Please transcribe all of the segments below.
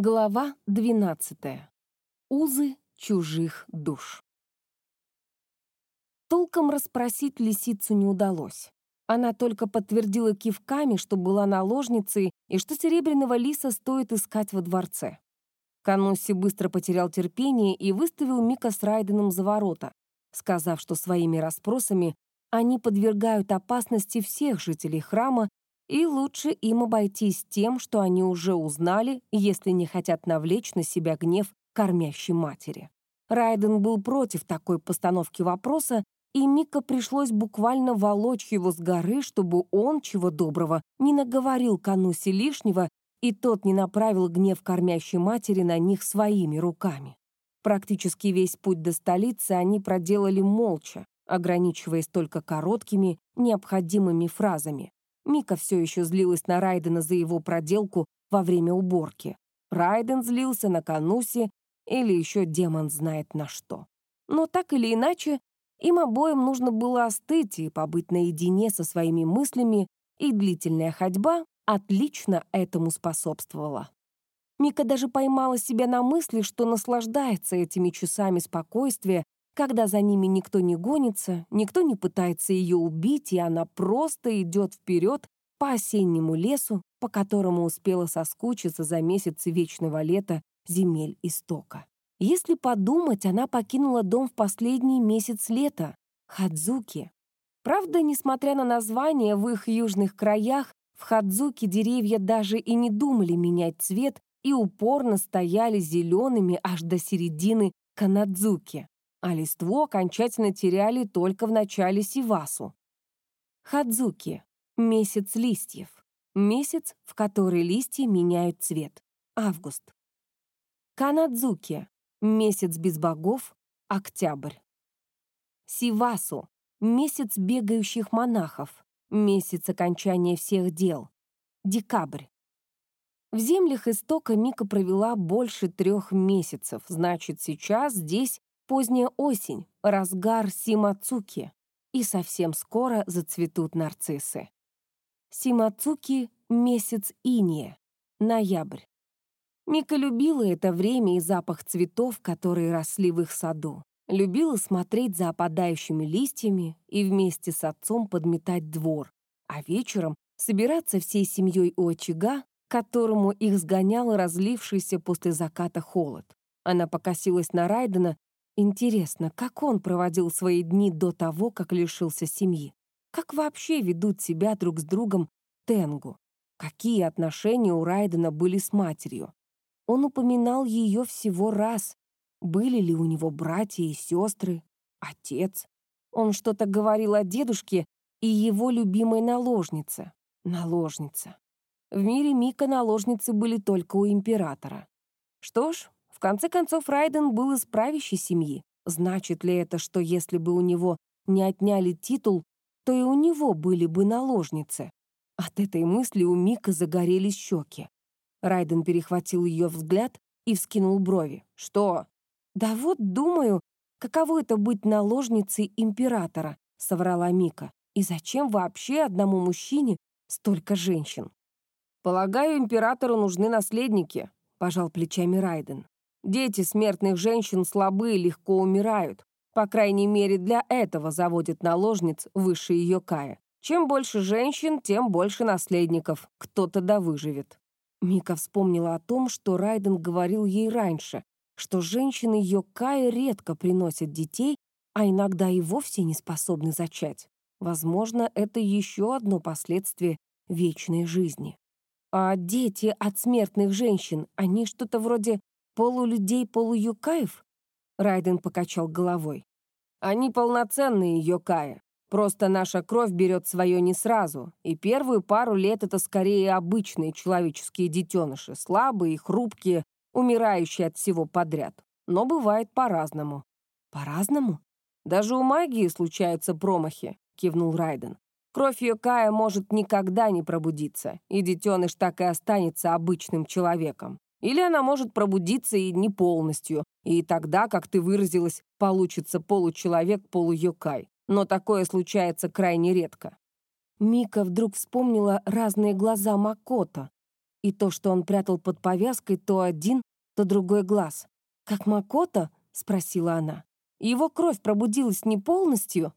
Глава 12. Узы чужих душ. Толком расспросить лисицу не удалось. Она только подтвердила кивками, что была наложницей и что серебряного лиса стоит искать во дворце. Канусси быстро потерял терпение и выставил Мика с Райденом за ворота, сказав, что своими расспросами они подвергают опасности всех жителей храма и лучше им обойтись тем, что они уже узнали, если не хотят навлечь на себя гнев кормящей матери. Райден был против такой постановки вопроса, и Мика пришлось буквально волочь его с горы, чтобы он, чего доброго, не наговорил Канусе лишнего, и тот не направил гнев кормящей матери на них своими руками. Практически весь путь до столицы они проделали молча, ограничиваясь только короткими, необходимыми фразами. Мика все еще злилась на Райдена за его проделку во время уборки. Райден злился на Кануси или еще демон знает на что. Но так или иначе, им обоим нужно было остыть и побыть наедине со своими мыслями, и длительная ходьба отлично этому способствовала. Мика даже поймала себя на мысли, что наслаждается этими часами спокойствия, когда за ними никто не гонится, никто не пытается ее убить, и она просто идет вперед по осеннему лесу, по которому успела соскучиться за месяцы вечного лета земель истока. Если подумать, она покинула дом в последний месяц лета — Хадзуки. Правда, несмотря на название, в их южных краях в Хадзуки деревья даже и не думали менять цвет и упорно стояли зелеными аж до середины Канадзуки а листву окончательно теряли только в начале Сивасу. Хадзуки — месяц листьев. Месяц, в который листья меняют цвет. Август. Канадзуки — месяц без богов. Октябрь. Сивасу — месяц бегающих монахов. Месяц окончания всех дел. Декабрь. В землях истока Мика провела больше трех месяцев, значит, сейчас здесь Поздняя осень, разгар симацуки, и совсем скоро зацветут нарциссы. Симацуки — месяц иния, ноябрь. Мика любила это время и запах цветов, которые росли в их саду. Любила смотреть за опадающими листьями и вместе с отцом подметать двор, а вечером собираться всей семьей у очага, которому их сгонял разлившийся после заката холод. Она покосилась на Райдена, Интересно, как он проводил свои дни до того, как лишился семьи? Как вообще ведут себя друг с другом Тенгу? Какие отношения у Райдена были с матерью? Он упоминал ее всего раз. Были ли у него братья и сестры? Отец? Он что-то говорил о дедушке и его любимой наложнице. Наложница. В мире Мика наложницы были только у императора. Что ж, в конце концов, Райден был из правящей семьи. Значит ли это, что если бы у него не отняли титул, то и у него были бы наложницы? От этой мысли у Мика загорелись щеки. Райден перехватил ее взгляд и вскинул брови. «Что?» «Да вот, думаю, каково это быть наложницей императора», — соврала Мика. «И зачем вообще одному мужчине столько женщин?» «Полагаю, императору нужны наследники», — пожал плечами Райден. Дети смертных женщин слабы и легко умирают. По крайней мере, для этого заводят наложниц выше ее кая. Чем больше женщин, тем больше наследников. Кто-то да выживет. Мика вспомнила о том, что Райден говорил ей раньше, что женщины Йокая редко приносят детей, а иногда и вовсе не способны зачать. Возможно, это еще одно последствие вечной жизни. А дети от смертных женщин, они что-то вроде Полулюдей, полуюкаев? Райден покачал головой. Они полноценные йокаи. Просто наша кровь берет свое не сразу, и первую пару лет это скорее обычные человеческие детеныши, слабые хрупкие, умирающие от всего подряд. Но бывает по-разному. По-разному? Даже у магии случаются промахи, кивнул Райден. Кровь Йокая может никогда не пробудиться, и детеныш так и останется обычным человеком. Или она может пробудиться и не полностью, и тогда, как ты выразилась, получится получеловек-полуюкай. Но такое случается крайне редко. Мика вдруг вспомнила разные глаза Макото. и то, что он прятал под повязкой то один, то другой глаз. «Как Макото?» — спросила она. «Его кровь пробудилась не полностью?»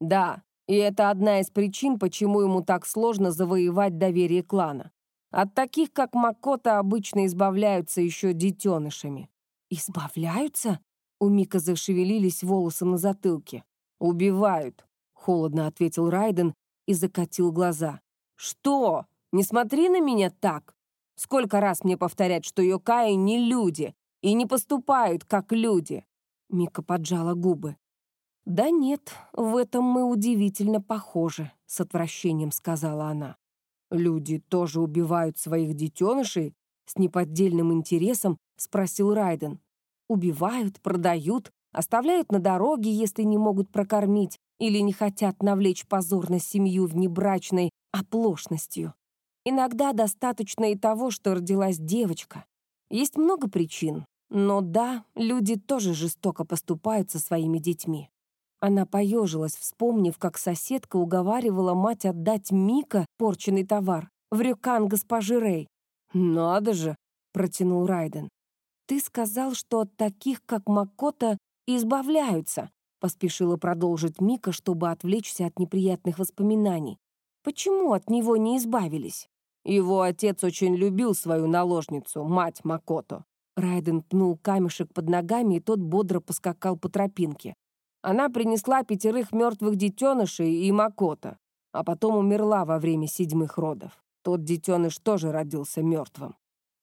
«Да, и это одна из причин, почему ему так сложно завоевать доверие клана. От таких, как Макото, обычно избавляются еще детенышами». «Избавляются?» У Мика зашевелились волосы на затылке. «Убивают», — холодно ответил Райден и закатил глаза. «Что? Не смотри на меня так! Сколько раз мне повторять, что Йокаи не люди и не поступают как люди?» Мика поджала губы. «Да нет, в этом мы удивительно похожи», — с отвращением сказала она. «Люди тоже убивают своих детенышей?» — с неподдельным интересом спросил Райден. «Убивают, продают, оставляют на дороге, если не могут прокормить или не хотят навлечь позор на семью внебрачной оплошностью. Иногда достаточно и того, что родилась девочка. Есть много причин, но да, люди тоже жестоко поступают со своими детьми. Она поежилась, вспомнив, как соседка уговаривала мать отдать Мика порченный товар в рюкан госпожи Рэй. «Надо же!» — протянул Райден. «Ты сказал, что от таких, как Макота, избавляются», — поспешила продолжить Мика, чтобы отвлечься от неприятных воспоминаний. «Почему от него не избавились?» Его отец очень любил свою наложницу, мать Макото. Райден пнул камешек под ногами, и тот бодро поскакал по тропинке. Она принесла пятерых мертвых детенышей и Макото, а потом умерла во время седьмых родов. Тот детеныш тоже родился мертвым.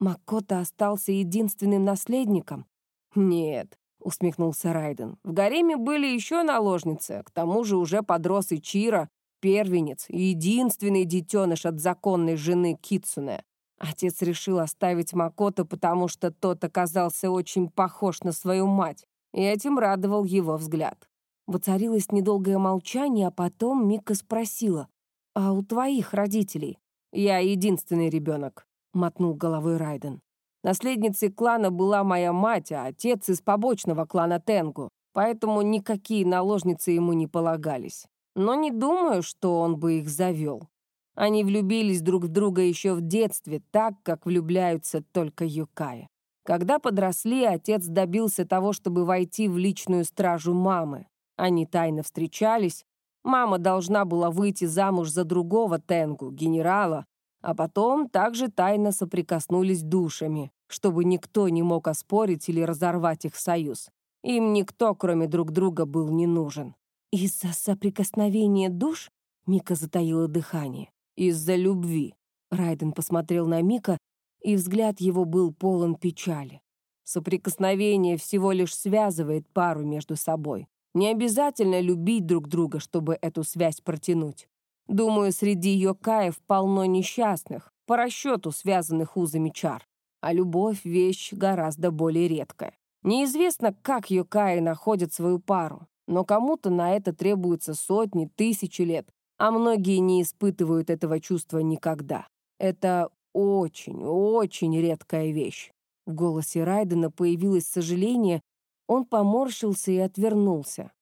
Макото остался единственным наследником? Нет, усмехнулся Райден. В гареме были еще наложницы, к тому же уже подрос и Чира, первенец единственный детеныш от законной жены Кицуне. Отец решил оставить Макото, потому что тот оказался очень похож на свою мать, и этим радовал его взгляд. Воцарилось недолгое молчание, а потом Мика спросила, «А у твоих родителей?» «Я единственный ребенок», — мотнул головой Райден. Наследницей клана была моя мать, а отец из побочного клана Тенгу, поэтому никакие наложницы ему не полагались но не думаю, что он бы их завел. Они влюбились друг в друга еще в детстве, так, как влюбляются только Юкаи. Когда подросли, отец добился того, чтобы войти в личную стражу мамы. Они тайно встречались. Мама должна была выйти замуж за другого Тенгу, генерала, а потом также тайно соприкоснулись душами, чтобы никто не мог оспорить или разорвать их союз. Им никто, кроме друг друга, был не нужен. «Из-за соприкосновения душ?» Мика затаила дыхание. «Из-за любви». Райден посмотрел на Мика, и взгляд его был полон печали. Соприкосновение всего лишь связывает пару между собой. Не обязательно любить друг друга, чтобы эту связь протянуть. Думаю, среди йокаев полно несчастных, по расчету связанных узами чар. А любовь — вещь гораздо более редкая. Неизвестно, как йокаи находят свою пару. Но кому-то на это требуется сотни, тысячи лет, а многие не испытывают этого чувства никогда. Это очень, очень редкая вещь. В голосе Райдена появилось сожаление, он поморщился и отвернулся.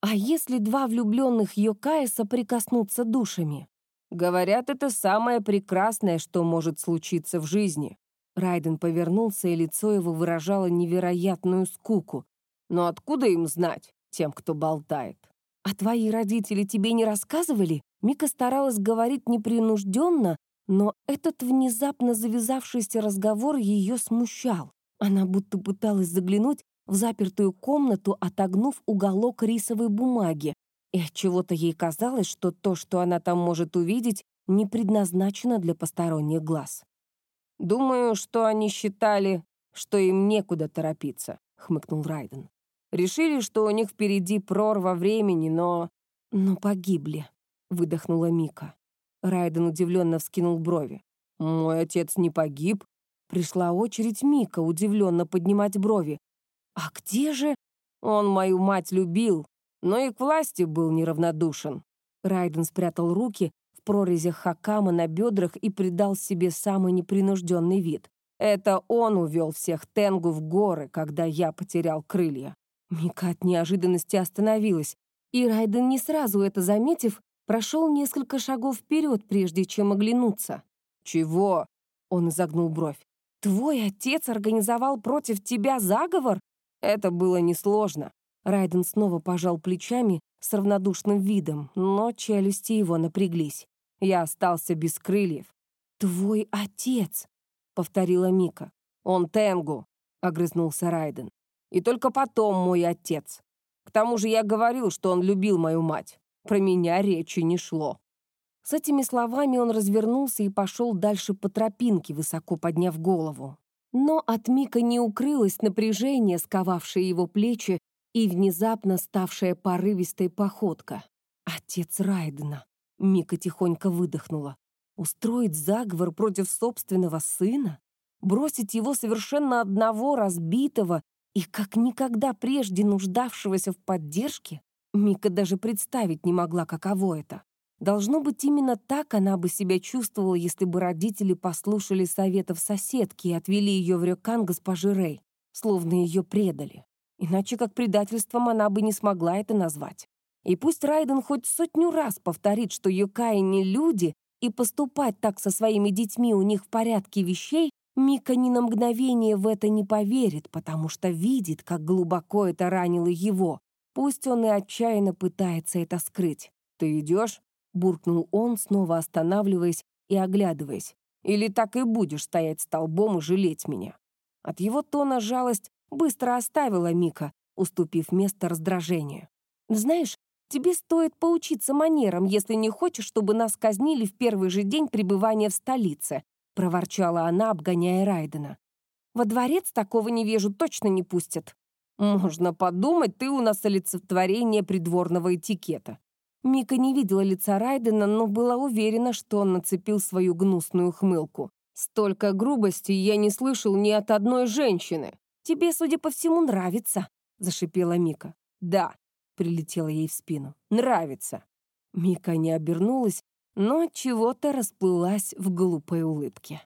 «А если два влюбленных Йокая соприкоснутся душами?» «Говорят, это самое прекрасное, что может случиться в жизни». Райден повернулся, и лицо его выражало невероятную скуку. «Но откуда им знать? тем, кто болтает. «А твои родители тебе не рассказывали?» Мика старалась говорить непринужденно, но этот внезапно завязавшийся разговор ее смущал. Она будто пыталась заглянуть в запертую комнату, отогнув уголок рисовой бумаги. И от чего-то ей казалось, что то, что она там может увидеть, не предназначено для посторонних глаз. «Думаю, что они считали, что им некуда торопиться», — хмыкнул Райден. Решили, что у них впереди прорва времени, но... «Но погибли», — выдохнула Мика. Райден удивленно вскинул брови. «Мой отец не погиб?» Пришла очередь Мика удивленно поднимать брови. «А где же...» «Он мою мать любил, но и к власти был неравнодушен». Райден спрятал руки в прорезях Хакама на бедрах и придал себе самый непринужденный вид. «Это он увел всех Тенгу в горы, когда я потерял крылья. Мика от неожиданности остановилась, и Райден, не сразу это заметив, прошел несколько шагов вперед, прежде чем оглянуться. «Чего?» Он изогнул бровь. «Твой отец организовал против тебя заговор?» Это было несложно. Райден снова пожал плечами с равнодушным видом, но челюсти его напряглись. Я остался без крыльев. «Твой отец», — повторила Мика. «Он Тенгу», — огрызнулся Райден. «И только потом мой отец. К тому же я говорил, что он любил мою мать. Про меня речи не шло». С этими словами он развернулся и пошел дальше по тропинке, высоко подняв голову. Но от Мика не укрылось напряжение, сковавшее его плечи, и внезапно ставшая порывистой походка. Отец Райдена. Мика тихонько выдохнула. Устроить заговор против собственного сына? Бросить его совершенно одного, разбитого и как никогда прежде нуждавшегося в поддержке? Мика даже представить не могла, каково это. Должно быть, именно так она бы себя чувствовала, если бы родители послушали советов соседки и отвели ее в Рёкан госпожи Рэй, словно ее предали. Иначе как предательством она бы не смогла это назвать. И пусть Райден хоть сотню раз повторит, что Юкаи не люди, и поступать так со своими детьми у них в порядке вещей, Мика ни на мгновение в это не поверит, потому что видит, как глубоко это ранило его. Пусть он и отчаянно пытается это скрыть. «Ты идешь?» — буркнул он, снова останавливаясь и оглядываясь. «Или так и будешь стоять столбом и жалеть меня?» От его тона жалость быстро оставила Мика, уступив место раздражению. «Знаешь, тебе стоит поучиться манерам, если не хочешь, чтобы нас казнили в первый же день пребывания в столице», проворчала она, обгоняя Райдена. «Во дворец такого невежу точно не пустят». «Можно подумать, ты у нас олицетворение придворного этикета». Мика не видела лица Райдена, но была уверена, что он нацепил свою гнусную хмылку. «Столько грубости я не слышал ни от одной женщины». «Тебе, судя по всему, нравится», — зашипела Мика. «Да», — прилетела ей в спину. «Нравится». Мика не обернулась, но чего-то расплылась в глупой улыбке.